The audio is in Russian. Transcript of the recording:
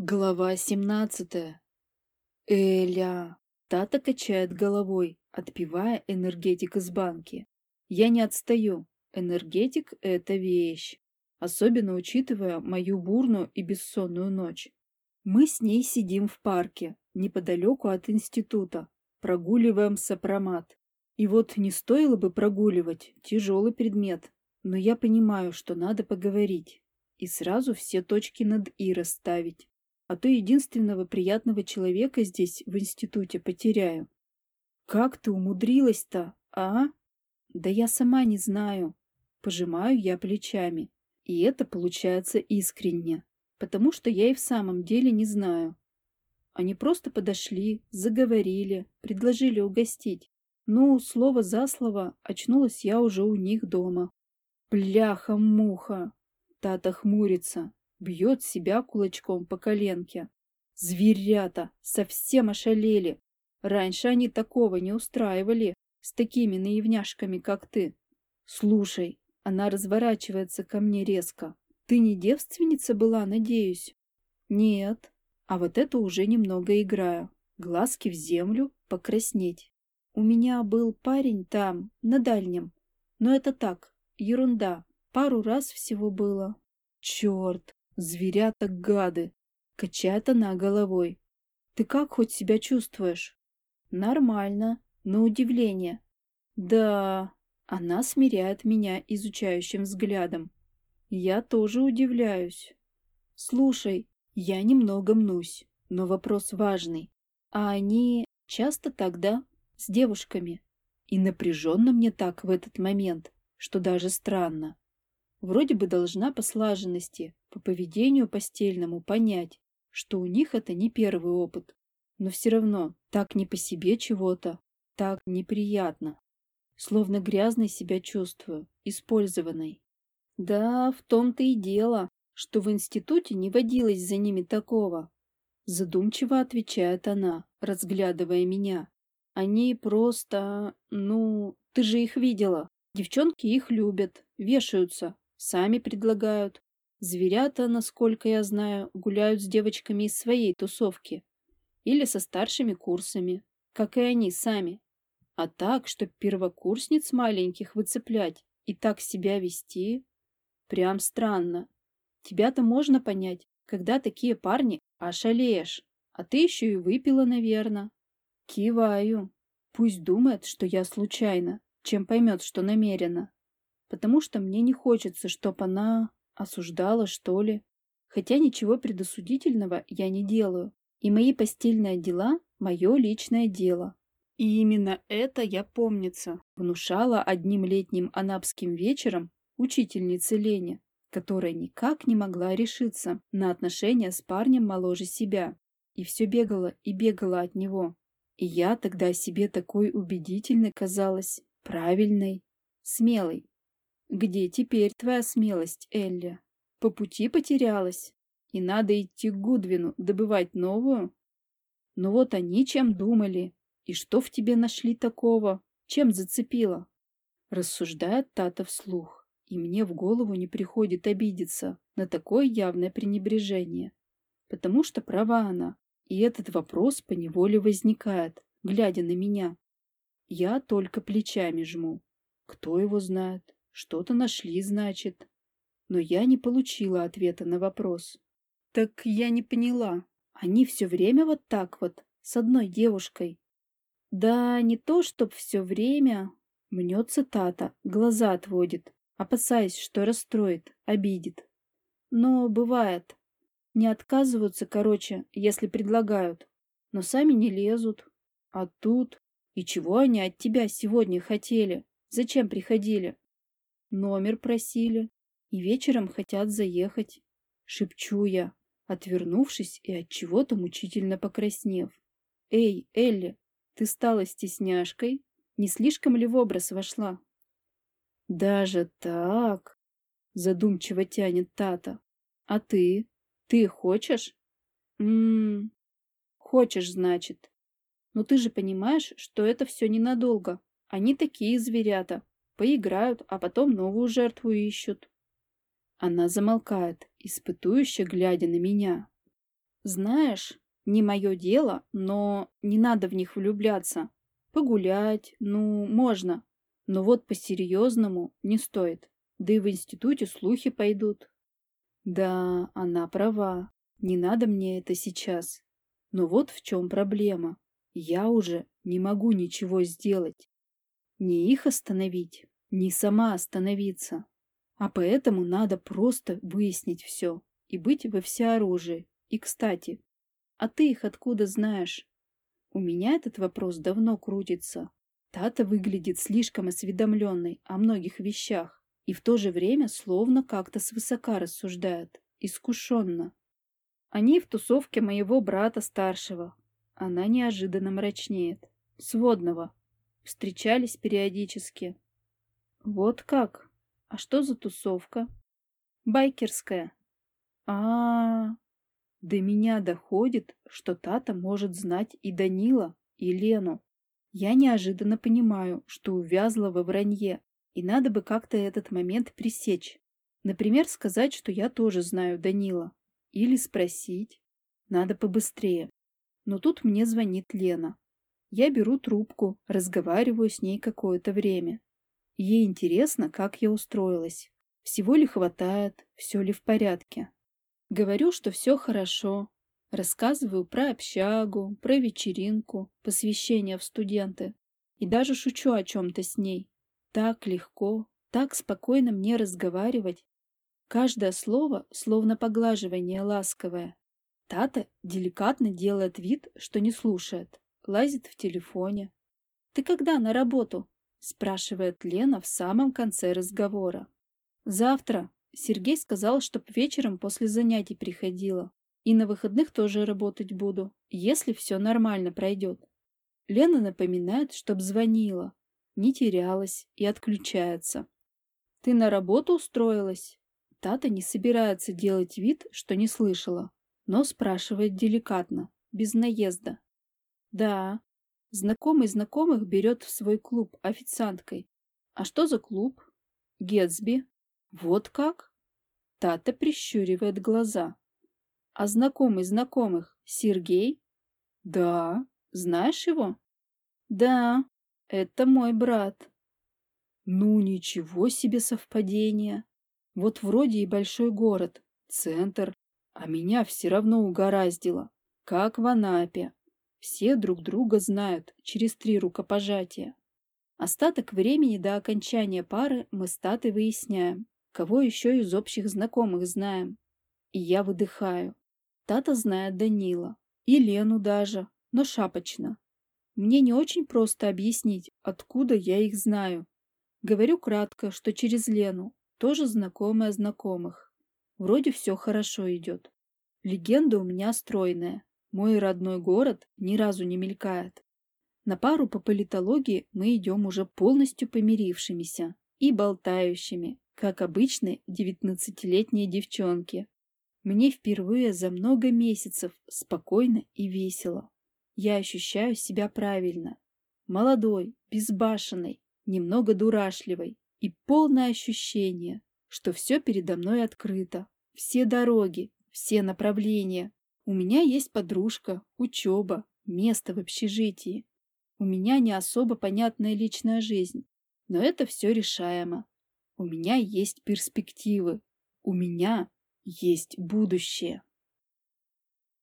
Глава 17. Эля. Тата качает головой, отпивая энергетик из банки. Я не отстаю. Энергетик – это вещь. Особенно учитывая мою бурную и бессонную ночь. Мы с ней сидим в парке, неподалеку от института. Прогуливаем сопромат. И вот не стоило бы прогуливать, тяжелый предмет. Но я понимаю, что надо поговорить. И сразу все точки над «и» расставить а то единственного приятного человека здесь, в институте, потеряю. Как ты умудрилась-то, а? Да я сама не знаю. Пожимаю я плечами. И это получается искренне, потому что я и в самом деле не знаю. Они просто подошли, заговорили, предложили угостить. Ну, слово за слово, очнулась я уже у них дома. Бляха-муха! Тата хмурится, бьет себя кулачком по коленке. Зверята! Совсем ошалели! Раньше они такого не устраивали с такими наивняшками, как ты. Слушай, она разворачивается ко мне резко. Ты не девственница была, надеюсь? Нет. А вот это уже немного играю. Глазки в землю, покраснеть. У меня был парень там, на дальнем. Но это так, ерунда. Пару раз всего было. Черт, Зверята гады. Качает она головой. Ты как хоть себя чувствуешь? Нормально, на удивление. Да, она смиряет меня изучающим взглядом. Я тоже удивляюсь. Слушай, я немного мнусь, но вопрос важный. А они часто тогда с девушками? И напряженно мне так в этот момент, что даже странно. Вроде бы должна по слаженности, по поведению постельному понять, что у них это не первый опыт. Но все равно так не по себе чего-то, так неприятно. Словно грязной себя чувствую, использованной. Да, в том-то и дело, что в институте не водилось за ними такого. Задумчиво отвечает она, разглядывая меня. Они просто... ну, ты же их видела. Девчонки их любят, вешаются, Сами предлагают. Зверята, насколько я знаю, гуляют с девочками из своей тусовки. Или со старшими курсами, как и они сами. А так, чтоб первокурсниц маленьких выцеплять и так себя вести, прям странно. Тебя-то можно понять, когда такие парни ошалеешь, а ты еще и выпила, наверное. Киваю. Пусть думает, что я случайно, чем поймет, что намеренно потому что мне не хочется, чтоб она осуждала, что ли. Хотя ничего предосудительного я не делаю, и мои постельные дела – мое личное дело. И именно это я, помнится, внушала одним летним анапским вечером учительнице Лене, которая никак не могла решиться на отношения с парнем моложе себя, и все бегала и бегала от него. И я тогда себе такой убедительной казалась, правильной, смелой. Где теперь твоя смелость, Элли? По пути потерялась, и надо идти к Гудвину добывать новую? Но вот они чем думали, и что в тебе нашли такого, чем зацепило? Рассуждает Тата вслух, и мне в голову не приходит обидеться на такое явное пренебрежение, потому что права она, и этот вопрос поневоле возникает, глядя на меня. Я только плечами жму. Кто его знает? Что-то нашли, значит. Но я не получила ответа на вопрос. Так я не поняла. Они все время вот так вот, с одной девушкой. Да, не то, чтоб все время. Мнется Тата, глаза отводит, опасаясь, что расстроит, обидит. Но бывает. Не отказываются, короче, если предлагают. Но сами не лезут. А тут... И чего они от тебя сегодня хотели? Зачем приходили? Номер просили. И вечером хотят заехать. Шепчу я, отвернувшись и от чего-то мучительно покраснев. Эй, Элли, ты стала стесняшкой? Не слишком ли в образ вошла? Даже так? Задумчиво тянет Тата. А ты? Ты хочешь? Ммм, хочешь, значит. Но ты же понимаешь, что это все ненадолго. Они такие зверята, Поиграют, а потом новую жертву ищут. Она замолкает, испытующе глядя на меня. Знаешь, не мое дело, но не надо в них влюбляться. Погулять, ну, можно. Но вот по-серьезному не стоит. Да и в институте слухи пойдут. Да, она права. Не надо мне это сейчас. Но вот в чем проблема. Я уже не могу ничего сделать. Не их остановить, не сама остановиться. А поэтому надо просто выяснить все и быть во всеоружии. И, кстати, а ты их откуда знаешь? У меня этот вопрос давно крутится. Тата выглядит слишком осведомленной о многих вещах и в то же время словно как-то свысока рассуждает, искушенно. Они в тусовке моего брата старшего. Она неожиданно мрачнеет. Сводного. Встречались периодически. Вот как? А что за тусовка? Байкерская. А, -а, -а. До меня доходит, что Тата может знать и Данила, и Лену. Я неожиданно понимаю, что увязла во вранье, и надо бы как-то этот момент пресечь. Например, сказать, что я тоже знаю Данила. Или спросить. Надо побыстрее. Но тут мне звонит Лена. Я беру трубку, разговариваю с ней какое-то время. Ей интересно, как я устроилась. Всего ли хватает, все ли в порядке. Говорю, что все хорошо. Рассказываю про общагу, про вечеринку, посвящение в студенты. И даже шучу о чем-то с ней. Так легко, так спокойно мне разговаривать. Каждое слово словно поглаживание ласковое. Тата деликатно делает вид, что не слушает, лазит в телефоне. «Ты когда на работу?» – спрашивает Лена в самом конце разговора. «Завтра», – Сергей сказал, чтоб вечером после занятий приходила. И на выходных тоже работать буду, если все нормально пройдет. Лена напоминает, чтоб звонила, не терялась и отключается. «Ты на работу устроилась?» Тата не собирается делать вид, что не слышала, но спрашивает деликатно, без наезда. Да, знакомый знакомых берет в свой клуб официанткой. А что за клуб? Гетсби. Вот как? Тата прищуривает глаза. А знакомый знакомых Сергей? Да. Знаешь его? Да, это мой брат. Ну, ничего себе совпадение. Вот вроде и большой город, центр, а меня все равно угораздило, как в Анапе. Все друг друга знают через три рукопожатия. Остаток времени до окончания пары мы с Татой выясняем, кого еще из общих знакомых знаем. И я выдыхаю. Тата знает Данила. И Лену даже, но шапочно. Мне не очень просто объяснить, откуда я их знаю. Говорю кратко, что через Лену, тоже знакомая знакомых. Вроде все хорошо идет. Легенда у меня стройная. Мой родной город ни разу не мелькает. На пару по политологии мы идем уже полностью помирившимися и болтающими, как обычные девятнадцатилетние девчонки. Мне впервые за много месяцев спокойно и весело. Я ощущаю себя правильно. Молодой, безбашенной, немного дурашливой и полное ощущение, что все передо мной открыто. Все дороги, все направления, у меня есть подружка, учеба, место в общежитии. У меня не особо понятная личная жизнь, но это все решаемо. У меня есть перспективы. У меня есть будущее.